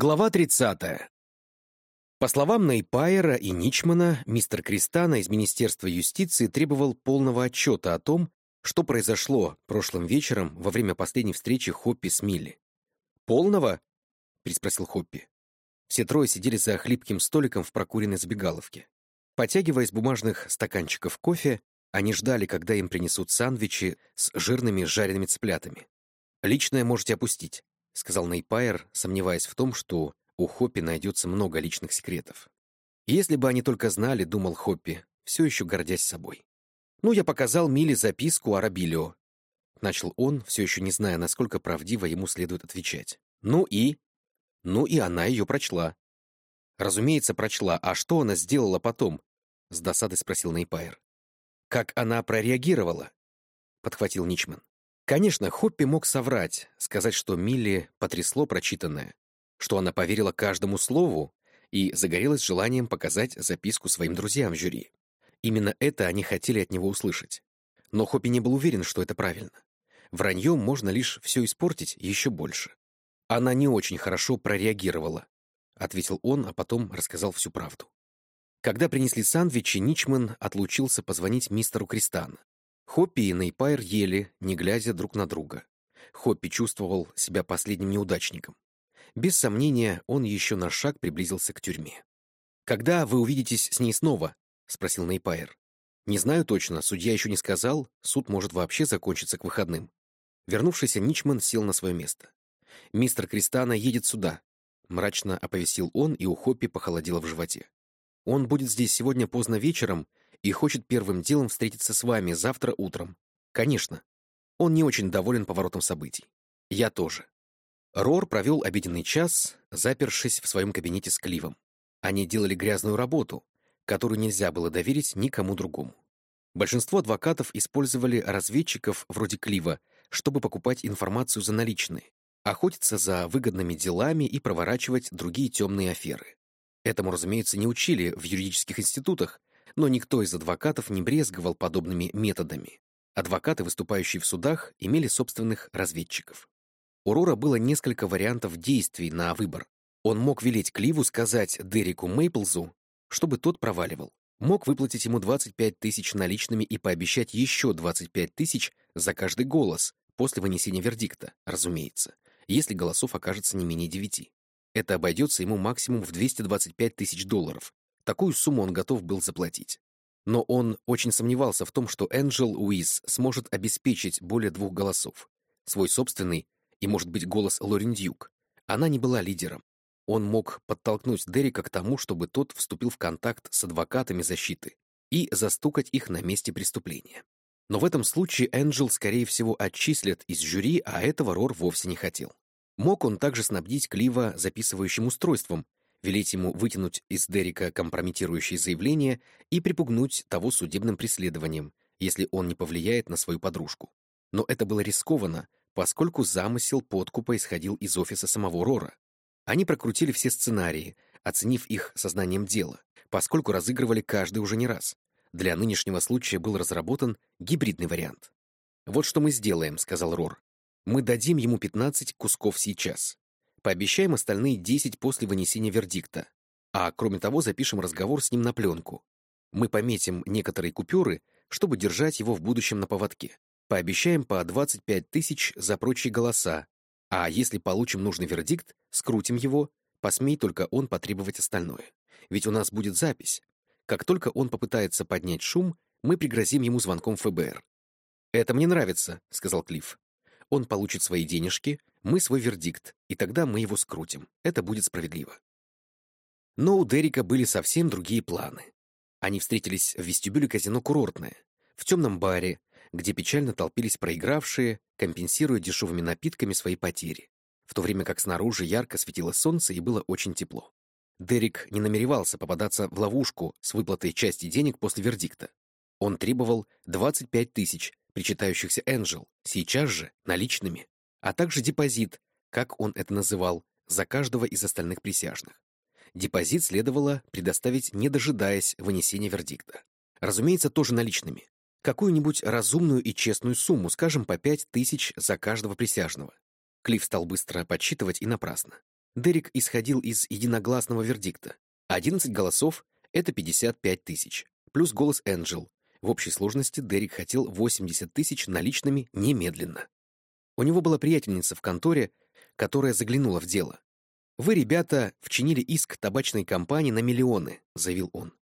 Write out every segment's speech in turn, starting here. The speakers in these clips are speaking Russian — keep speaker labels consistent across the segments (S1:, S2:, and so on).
S1: Глава 30. По словам Нейпайера и Ничмана, мистер Кристана из Министерства юстиции требовал полного отчета о том, что произошло прошлым вечером во время последней встречи Хоппи с Милли. «Полного?» — переспросил Хоппи. Все трое сидели за хлипким столиком в прокуренной забегаловке. Потягивая из бумажных стаканчиков кофе, они ждали, когда им принесут сандвичи с жирными жареными цыплятами. «Личное можете опустить», — сказал Нейпайер, сомневаясь в том, что у Хоппи найдется много личных секретов. Если бы они только знали, думал Хоппи, все еще гордясь собой. «Ну, я показал Миле записку о Рабилио», — начал он, все еще не зная, насколько правдиво ему следует отвечать. «Ну и?» «Ну и она ее прочла». «Разумеется, прочла. А что она сделала потом?» — с досадой спросил Нейпайер. «Как она прореагировала?» — подхватил Ничман. Конечно, Хоппи мог соврать, сказать, что Милли потрясло прочитанное, что она поверила каждому слову и загорелась желанием показать записку своим друзьям в жюри. Именно это они хотели от него услышать. Но Хоппи не был уверен, что это правильно. Враньем можно лишь все испортить еще больше. Она не очень хорошо прореагировала, — ответил он, а потом рассказал всю правду. Когда принесли сандвичи, Ничман отлучился позвонить мистеру Кристана. Хоппи и Нейпайр ели, не глядя друг на друга. Хоппи чувствовал себя последним неудачником. Без сомнения, он еще на шаг приблизился к тюрьме. «Когда вы увидитесь с ней снова?» — спросил Нейпайр. «Не знаю точно, судья еще не сказал, суд может вообще закончиться к выходным». Вернувшийся Ничман сел на свое место. «Мистер Кристана едет сюда», — мрачно оповестил он, и у Хоппи похолодело в животе. «Он будет здесь сегодня поздно вечером и хочет первым делом встретиться с вами завтра утром. Конечно. Он не очень доволен поворотом событий. Я тоже. Рор провел обеденный час, запершись в своем кабинете с Кливом. Они делали грязную работу, которую нельзя было доверить никому другому. Большинство адвокатов использовали разведчиков вроде Клива, чтобы покупать информацию за наличные, охотиться за выгодными делами и проворачивать другие темные аферы. Этому, разумеется, не учили в юридических институтах, но никто из адвокатов не брезговал подобными методами. Адвокаты, выступающие в судах, имели собственных разведчиков. У Рора было несколько вариантов действий на выбор. Он мог велеть Кливу сказать Дереку Мейплзу, чтобы тот проваливал. Мог выплатить ему 25 тысяч наличными и пообещать еще 25 тысяч за каждый голос после вынесения вердикта, разумеется, если голосов окажется не менее девяти. Это обойдется ему максимум в 225 тысяч долларов, Такую сумму он готов был заплатить. Но он очень сомневался в том, что Энджел Уиз сможет обеспечить более двух голосов. Свой собственный и, может быть, голос Лорен Дьюк. Она не была лидером. Он мог подтолкнуть Дерека к тому, чтобы тот вступил в контакт с адвокатами защиты и застукать их на месте преступления. Но в этом случае Энджел, скорее всего, отчислят из жюри, а этого Рор вовсе не хотел. Мог он также снабдить Клива записывающим устройством, велеть ему вытянуть из Дерека компрометирующие заявления и припугнуть того судебным преследованием, если он не повлияет на свою подружку. Но это было рискованно, поскольку замысел подкупа исходил из офиса самого Рора. Они прокрутили все сценарии, оценив их сознанием дела, поскольку разыгрывали каждый уже не раз. Для нынешнего случая был разработан гибридный вариант. «Вот что мы сделаем», — сказал Рор. «Мы дадим ему 15 кусков сейчас. Пообещаем остальные 10 после вынесения вердикта. А кроме того, запишем разговор с ним на пленку. Мы пометим некоторые купюры, чтобы держать его в будущем на поводке. Пообещаем по 25 тысяч за прочие голоса. А если получим нужный вердикт, скрутим его, посмей только он потребовать остальное. Ведь у нас будет запись. Как только он попытается поднять шум, мы пригрозим ему звонком ФБР. «Это мне нравится», — сказал Клифф. Он получит свои денежки, мы свой вердикт, и тогда мы его скрутим. Это будет справедливо. Но у Дерека были совсем другие планы. Они встретились в вестибюле казино «Курортное», в темном баре, где печально толпились проигравшие, компенсируя дешевыми напитками свои потери, в то время как снаружи ярко светило солнце и было очень тепло. Дерек не намеревался попадаться в ловушку с выплатой части денег после вердикта. Он требовал 25 тысяч, причитающихся Энджел, сейчас же наличными, а также депозит, как он это называл, за каждого из остальных присяжных. Депозит следовало предоставить, не дожидаясь вынесения вердикта. Разумеется, тоже наличными. Какую-нибудь разумную и честную сумму, скажем, по пять тысяч за каждого присяжного. Клифф стал быстро подсчитывать и напрасно. Дерек исходил из единогласного вердикта. 11 голосов — это 55 тысяч, плюс голос Энджел. В общей сложности Дерек хотел 80 тысяч наличными немедленно. У него была приятельница в конторе, которая заглянула в дело. «Вы, ребята, вчинили иск табачной компании на миллионы», — заявил он.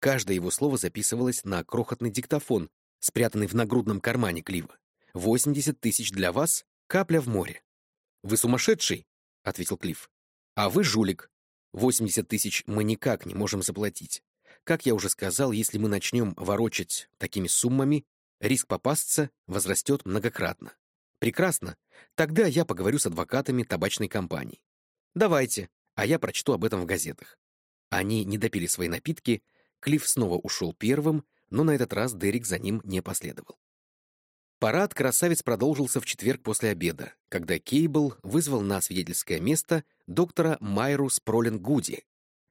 S1: Каждое его слово записывалось на крохотный диктофон, спрятанный в нагрудном кармане Клива. «80 тысяч для вас — капля в море». «Вы сумасшедший?» — ответил Клифф. «А вы жулик. 80 тысяч мы никак не можем заплатить. Как я уже сказал, если мы начнем ворочать такими суммами, риск попасться возрастет многократно. Прекрасно. Тогда я поговорю с адвокатами табачной компании. Давайте, а я прочту об этом в газетах. Они не допили свои напитки, Клифф снова ушел первым, но на этот раз Дерек за ним не последовал. Парад красавец продолжился в четверг после обеда, когда Кейбл вызвал на свидетельское место доктора Майру Спролин Гуди,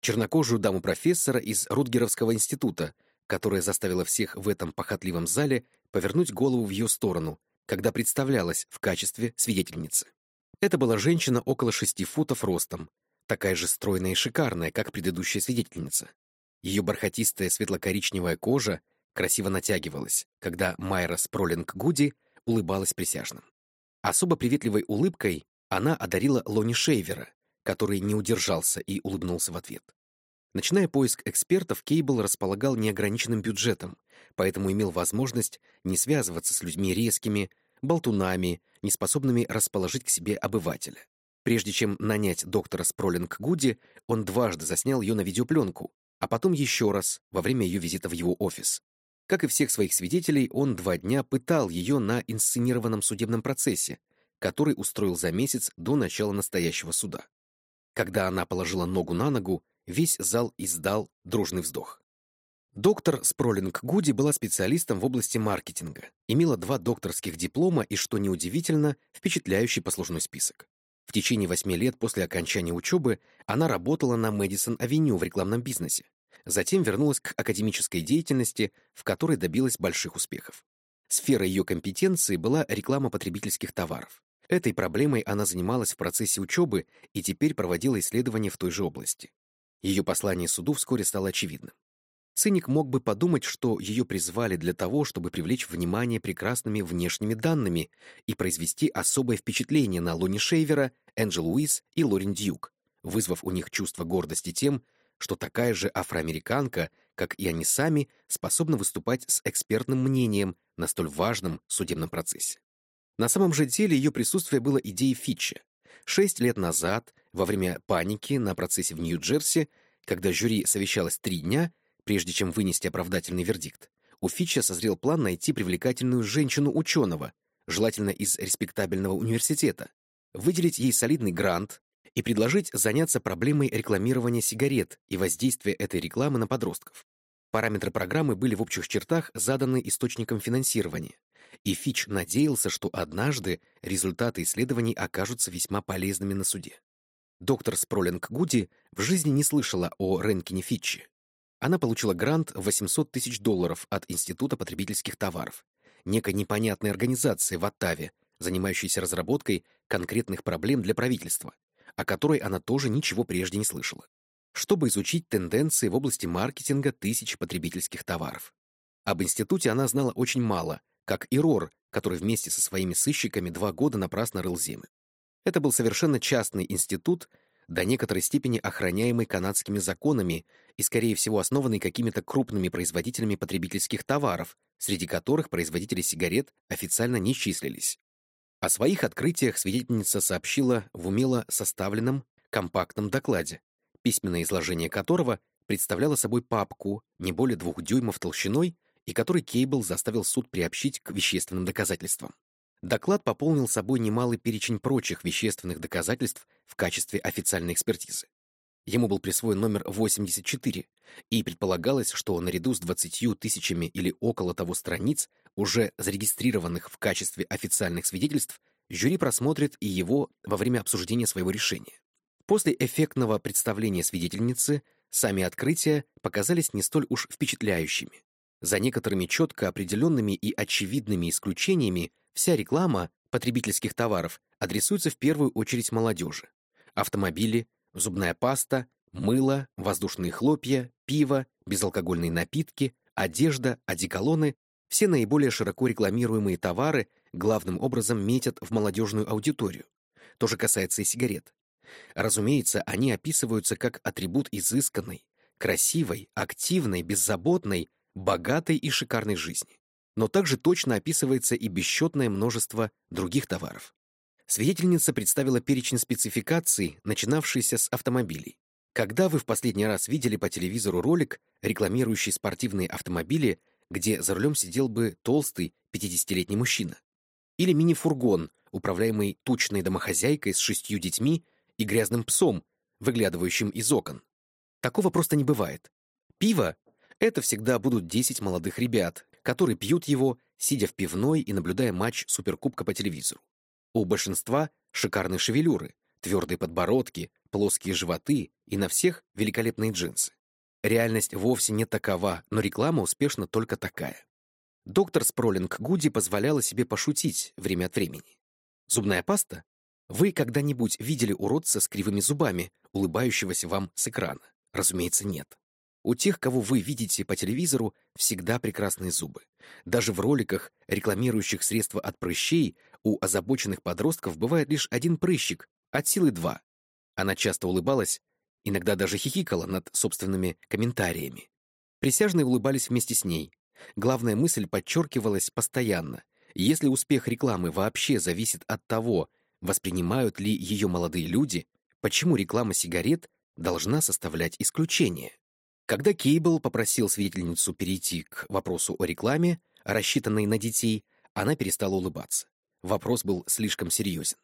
S1: чернокожую даму-профессора из Рутгеровского института, которая заставила всех в этом похотливом зале повернуть голову в ее сторону, когда представлялась в качестве свидетельницы. Это была женщина около шести футов ростом, такая же стройная и шикарная, как предыдущая свидетельница. Ее бархатистая светло-коричневая кожа красиво натягивалась, когда Майра Спролинг Гуди улыбалась присяжным. Особо приветливой улыбкой она одарила Лони Шейвера, который не удержался и улыбнулся в ответ. Начиная поиск экспертов, Кейбл располагал неограниченным бюджетом, поэтому имел возможность не связываться с людьми резкими, болтунами, неспособными расположить к себе обывателя. Прежде чем нанять доктора Спролинг Гуди, он дважды заснял ее на видеопленку, а потом еще раз, во время ее визита в его офис. Как и всех своих свидетелей, он два дня пытал ее на инсценированном судебном процессе, который устроил за месяц до начала настоящего суда. Когда она положила ногу на ногу, весь зал издал дружный вздох. Доктор Спролинг Гуди была специалистом в области маркетинга, имела два докторских диплома и, что неудивительно, впечатляющий послужной список. В течение восьми лет после окончания учебы она работала на Мэдисон-авеню в рекламном бизнесе. Затем вернулась к академической деятельности, в которой добилась больших успехов. Сфера ее компетенции была реклама потребительских товаров. Этой проблемой она занималась в процессе учебы и теперь проводила исследования в той же области. Ее послание суду вскоре стало очевидным. Циник мог бы подумать, что ее призвали для того, чтобы привлечь внимание прекрасными внешними данными и произвести особое впечатление на Лони Шейвера, Энджел Уиз и Лорен Дьюк, вызвав у них чувство гордости тем, что такая же афроамериканка, как и они сами, способна выступать с экспертным мнением на столь важном судебном процессе. На самом же деле ее присутствие было идеей Фитча. Шесть лет назад, во время паники на процессе в Нью-Джерси, когда жюри совещалось три дня, Прежде чем вынести оправдательный вердикт, у Фитча созрел план найти привлекательную женщину-ученого, желательно из респектабельного университета, выделить ей солидный грант и предложить заняться проблемой рекламирования сигарет и воздействия этой рекламы на подростков. Параметры программы были в общих чертах заданы источником финансирования, и Фич надеялся, что однажды результаты исследований окажутся весьма полезными на суде. Доктор Спролинг Гуди в жизни не слышала о Ренкине Фитче, она получила грант в 800 тысяч долларов от Института потребительских товаров, некой непонятной организации в Оттаве, занимающейся разработкой конкретных проблем для правительства, о которой она тоже ничего прежде не слышала, чтобы изучить тенденции в области маркетинга тысяч потребительских товаров. Об институте она знала очень мало, как и Рор, который вместе со своими сыщиками два года напрасно рыл землю. Это был совершенно частный институт, до некоторой степени охраняемый канадскими законами и, скорее всего, основанный какими-то крупными производителями потребительских товаров, среди которых производители сигарет официально не числились. О своих открытиях свидетельница сообщила в умело составленном компактном докладе, письменное изложение которого представляло собой папку не более двух дюймов толщиной и который Кейбл заставил суд приобщить к вещественным доказательствам. Доклад пополнил собой немалый перечень прочих вещественных доказательств в качестве официальной экспертизы. Ему был присвоен номер 84, и предполагалось, что наряду с 20 тысячами или около того страниц, уже зарегистрированных в качестве официальных свидетельств, жюри просмотрит и его во время обсуждения своего решения. После эффектного представления свидетельницы сами открытия показались не столь уж впечатляющими. За некоторыми четко определенными и очевидными исключениями Вся реклама потребительских товаров адресуется в первую очередь молодежи. Автомобили, зубная паста, мыло, воздушные хлопья, пиво, безалкогольные напитки, одежда, одеколоны — все наиболее широко рекламируемые товары главным образом метят в молодежную аудиторию. То же касается и сигарет. Разумеется, они описываются как атрибут изысканной, красивой, активной, беззаботной, богатой и шикарной жизни. Но также точно описывается и бесчетное множество других товаров. Свидетельница представила перечень спецификаций, начинавшийся с автомобилей. Когда вы в последний раз видели по телевизору ролик, рекламирующий спортивные автомобили, где за рулем сидел бы толстый 50-летний мужчина? Или мини-фургон, управляемый тучной домохозяйкой с шестью детьми и грязным псом, выглядывающим из окон? Такого просто не бывает. Пиво — это всегда будут 10 молодых ребят, которые пьют его, сидя в пивной и наблюдая матч Суперкубка по телевизору. У большинства шикарные шевелюры, твердые подбородки, плоские животы и на всех великолепные джинсы. Реальность вовсе не такова, но реклама успешна только такая. Доктор Спролинг Гуди позволяла себе пошутить время от времени. Зубная паста? Вы когда-нибудь видели уродца с кривыми зубами, улыбающегося вам с экрана? Разумеется, нет. У тех, кого вы видите по телевизору, всегда прекрасные зубы. Даже в роликах, рекламирующих средства от прыщей, у озабоченных подростков бывает лишь один прыщик, от силы два. Она часто улыбалась, иногда даже хихикала над собственными комментариями. Присяжные улыбались вместе с ней. Главная мысль подчеркивалась постоянно. Если успех рекламы вообще зависит от того, воспринимают ли ее молодые люди, почему реклама сигарет должна составлять исключение? Когда Кейбл попросил свидетельницу перейти к вопросу о рекламе, рассчитанной на детей, она перестала улыбаться. Вопрос был слишком серьезен.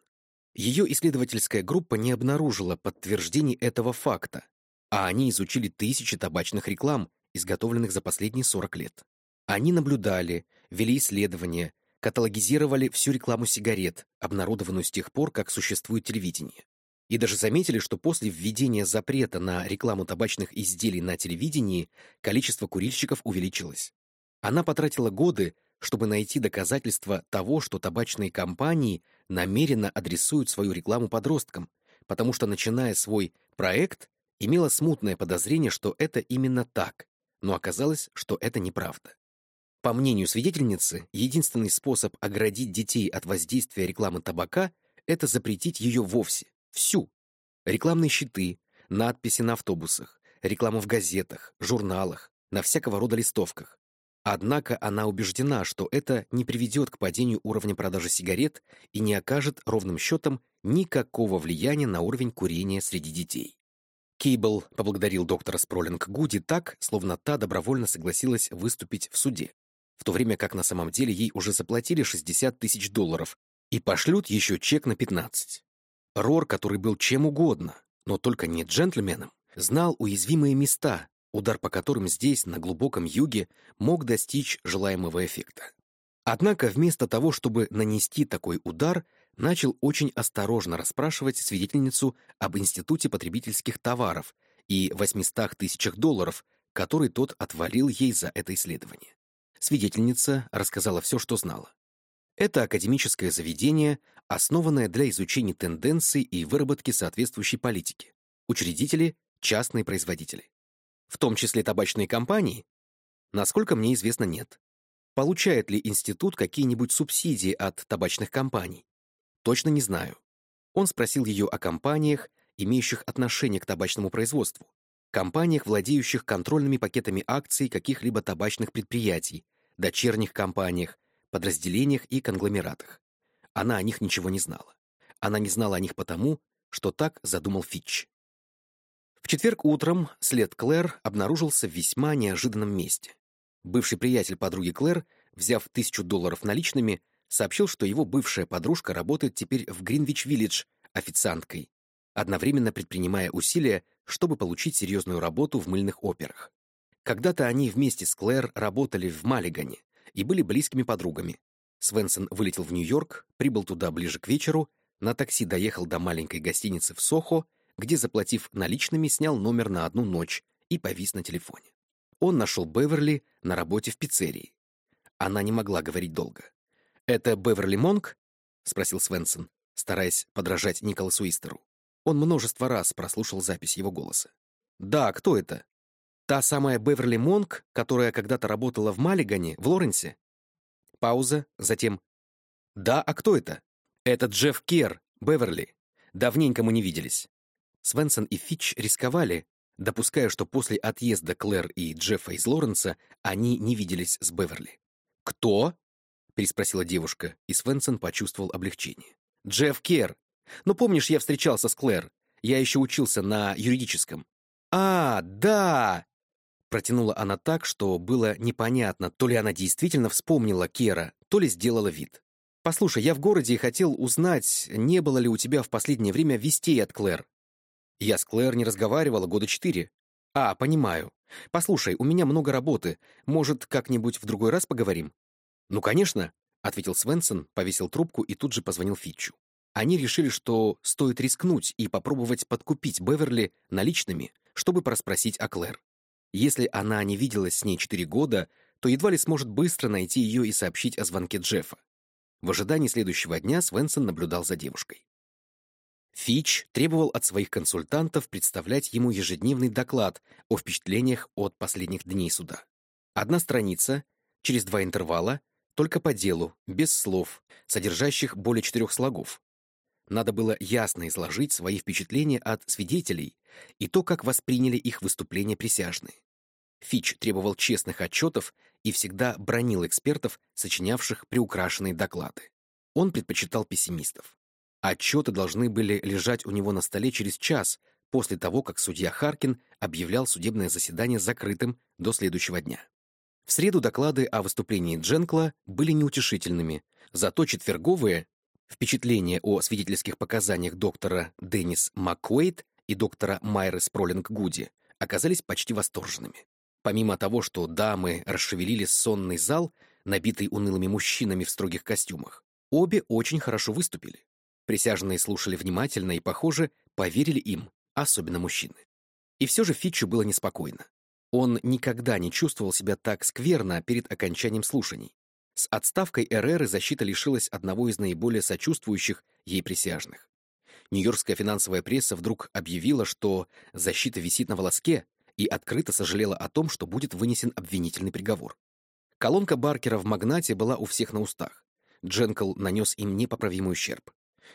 S1: Ее исследовательская группа не обнаружила подтверждений этого факта, а они изучили тысячи табачных реклам, изготовленных за последние 40 лет. Они наблюдали, вели исследования, каталогизировали всю рекламу сигарет, обнародованную с тех пор, как существует телевидение. И даже заметили, что после введения запрета на рекламу табачных изделий на телевидении количество курильщиков увеличилось. Она потратила годы, чтобы найти доказательства того, что табачные компании намеренно адресуют свою рекламу подросткам, потому что, начиная свой проект, имела смутное подозрение, что это именно так, но оказалось, что это неправда. По мнению свидетельницы, единственный способ оградить детей от воздействия рекламы табака — это запретить ее вовсе, Всю. Рекламные щиты, надписи на автобусах, рекламу в газетах, журналах, на всякого рода листовках. Однако она убеждена, что это не приведет к падению уровня продажи сигарет и не окажет ровным счетом никакого влияния на уровень курения среди детей. Кейбл поблагодарил доктора Спролинг Гуди так, словно та добровольно согласилась выступить в суде, в то время как на самом деле ей уже заплатили 60 тысяч долларов и пошлют еще чек на 15. Рор, который был чем угодно, но только не джентльменом, знал уязвимые места, удар по которым здесь, на глубоком юге, мог достичь желаемого эффекта. Однако вместо того, чтобы нанести такой удар, начал очень осторожно расспрашивать свидетельницу об Институте потребительских товаров и 800 тысячах долларов, который тот отвалил ей за это исследование. Свидетельница рассказала все, что знала. Это академическое заведение, основанное для изучения тенденций и выработки соответствующей политики. Учредители — частные производители. В том числе табачные компании? Насколько мне известно, нет. Получает ли институт какие-нибудь субсидии от табачных компаний? Точно не знаю. Он спросил ее о компаниях, имеющих отношение к табачному производству, компаниях, владеющих контрольными пакетами акций каких-либо табачных предприятий, дочерних компаниях, подразделениях и конгломератах. Она о них ничего не знала. Она не знала о них потому, что так задумал Фитч. В четверг утром след Клэр обнаружился в весьма неожиданном месте. Бывший приятель подруги Клэр, взяв тысячу долларов наличными, сообщил, что его бывшая подружка работает теперь в Гринвич-Виллидж официанткой, одновременно предпринимая усилия, чтобы получить серьезную работу в мыльных операх. Когда-то они вместе с Клэр работали в Маллигане, и были близкими подругами. Свенсон вылетел в Нью-Йорк, прибыл туда ближе к вечеру, на такси доехал до маленькой гостиницы в Сохо, где, заплатив наличными, снял номер на одну ночь и повис на телефоне. Он нашел Беверли на работе в пиццерии. Она не могла говорить долго. «Это Беверли Монк?» — спросил Свенсон, стараясь подражать Николасу Истеру. Он множество раз прослушал запись его голоса. «Да, кто это? Та самая Беверли Монк, которая когда-то работала в Маллигане, в Лоренсе?» Пауза, затем «Да, а кто это?» «Это Джефф Кер, Беверли. Давненько мы не виделись». Свенсон и Фитч рисковали, допуская, что после отъезда Клэр и Джеффа из Лоренса они не виделись с Беверли. «Кто?» — переспросила девушка, и Свенсон почувствовал облегчение. «Джефф Кер. Ну, помнишь, я встречался с Клэр. Я еще учился на юридическом». «А, да!» Протянула она так, что было непонятно, то ли она действительно вспомнила Кера, то ли сделала вид. «Послушай, я в городе и хотел узнать, не было ли у тебя в последнее время вестей от Клэр. Я с Клэр не разговаривала года четыре. А, понимаю. Послушай, у меня много работы. Может, как-нибудь в другой раз поговорим? Ну, конечно, ответил Свенсон, повесил трубку и тут же позвонил Фитчу. Они решили, что стоит рискнуть и попробовать подкупить Беверли наличными, чтобы проспросить о Клэр. Если она не виделась с ней четыре года, то едва ли сможет быстро найти ее и сообщить о звонке Джеффа. В ожидании следующего дня Свенсон наблюдал за девушкой. Фич требовал от своих консультантов представлять ему ежедневный доклад о впечатлениях от последних дней суда. Одна страница, через два интервала, только по делу, без слов, содержащих более четырех слогов. Надо было ясно изложить свои впечатления от свидетелей и то, как восприняли их выступления присяжные. Фич требовал честных отчетов и всегда бронил экспертов, сочинявших приукрашенные доклады. Он предпочитал пессимистов. Отчеты должны были лежать у него на столе через час после того, как судья Харкин объявлял судебное заседание закрытым до следующего дня. В среду доклады о выступлении Дженкла были неутешительными, зато четверговые впечатления о свидетельских показаниях доктора Деннис Маккуэйт и доктора Майры Спролинг Гуди оказались почти восторженными. Помимо того, что дамы расшевелили сонный зал, набитый унылыми мужчинами в строгих костюмах, обе очень хорошо выступили. Присяжные слушали внимательно и, похоже, поверили им, особенно мужчины. И все же Фитчу было неспокойно. Он никогда не чувствовал себя так скверно перед окончанием слушаний. С отставкой Эреры защита лишилась одного из наиболее сочувствующих ей присяжных. Нью-Йоркская финансовая пресса вдруг объявила, что защита висит на волоске, и открыто сожалела о том, что будет вынесен обвинительный приговор. Колонка Баркера в «Магнате» была у всех на устах. Дженкл нанес им непоправимый ущерб.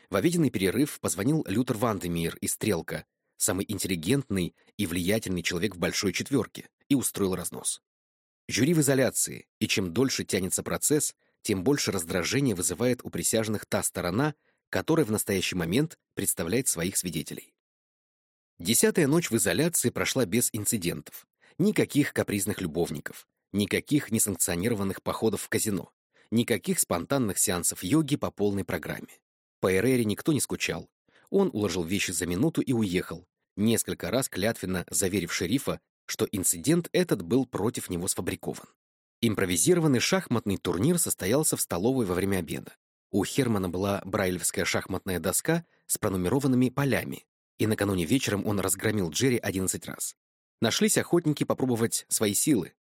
S1: В обеденный перерыв позвонил Лютер Вандемир из «Стрелка», самый интеллигентный и влиятельный человек в «Большой четверке», и устроил разнос. Жюри в изоляции, и чем дольше тянется процесс, тем больше раздражения вызывает у присяжных та сторона, которая в настоящий момент представляет своих свидетелей. Десятая ночь в изоляции прошла без инцидентов. Никаких капризных любовников, никаких несанкционированных походов в казино, никаких спонтанных сеансов йоги по полной программе. По Эрере никто не скучал. Он уложил вещи за минуту и уехал, несколько раз клятвенно заверив шерифа, что инцидент этот был против него сфабрикован. Импровизированный шахматный турнир состоялся в столовой во время обеда. У Хермана была брайлевская шахматная доска с пронумерованными полями, и накануне вечером он разгромил Джерри 11 раз. Нашлись охотники попробовать свои силы.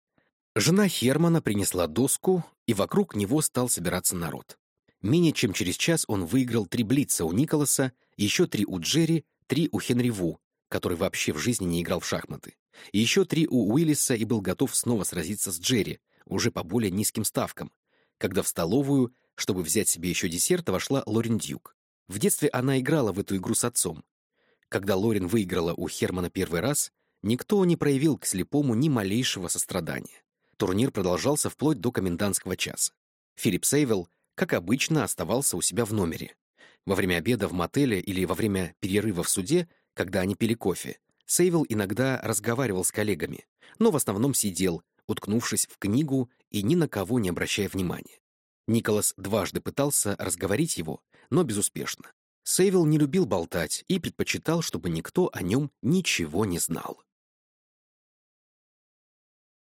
S1: Жена Хермана принесла доску, и вокруг него стал собираться народ. Менее чем через час он выиграл три блица у Николаса, еще три у Джерри, три у Хенри Ву, который вообще в жизни не играл в шахматы, и еще три у Уиллиса и был готов снова сразиться с Джерри, уже по более низким ставкам, когда в столовую, чтобы взять себе еще десерт, вошла Лорен Дьюк. В детстве она играла в эту игру с отцом, когда Лорин выиграла у Хермана первый раз, никто не проявил к слепому ни малейшего сострадания. Турнир продолжался вплоть до комендантского часа. Филипп Сейвелл, как обычно, оставался у себя в номере. Во время обеда в мотеле или во время перерыва в суде, когда они пили кофе, Сейвелл иногда разговаривал с коллегами, но в основном сидел, уткнувшись в книгу и ни на кого не обращая внимания. Николас дважды пытался разговорить его, но безуспешно. Сейвил не любил болтать и предпочитал, чтобы никто о нем ничего не знал.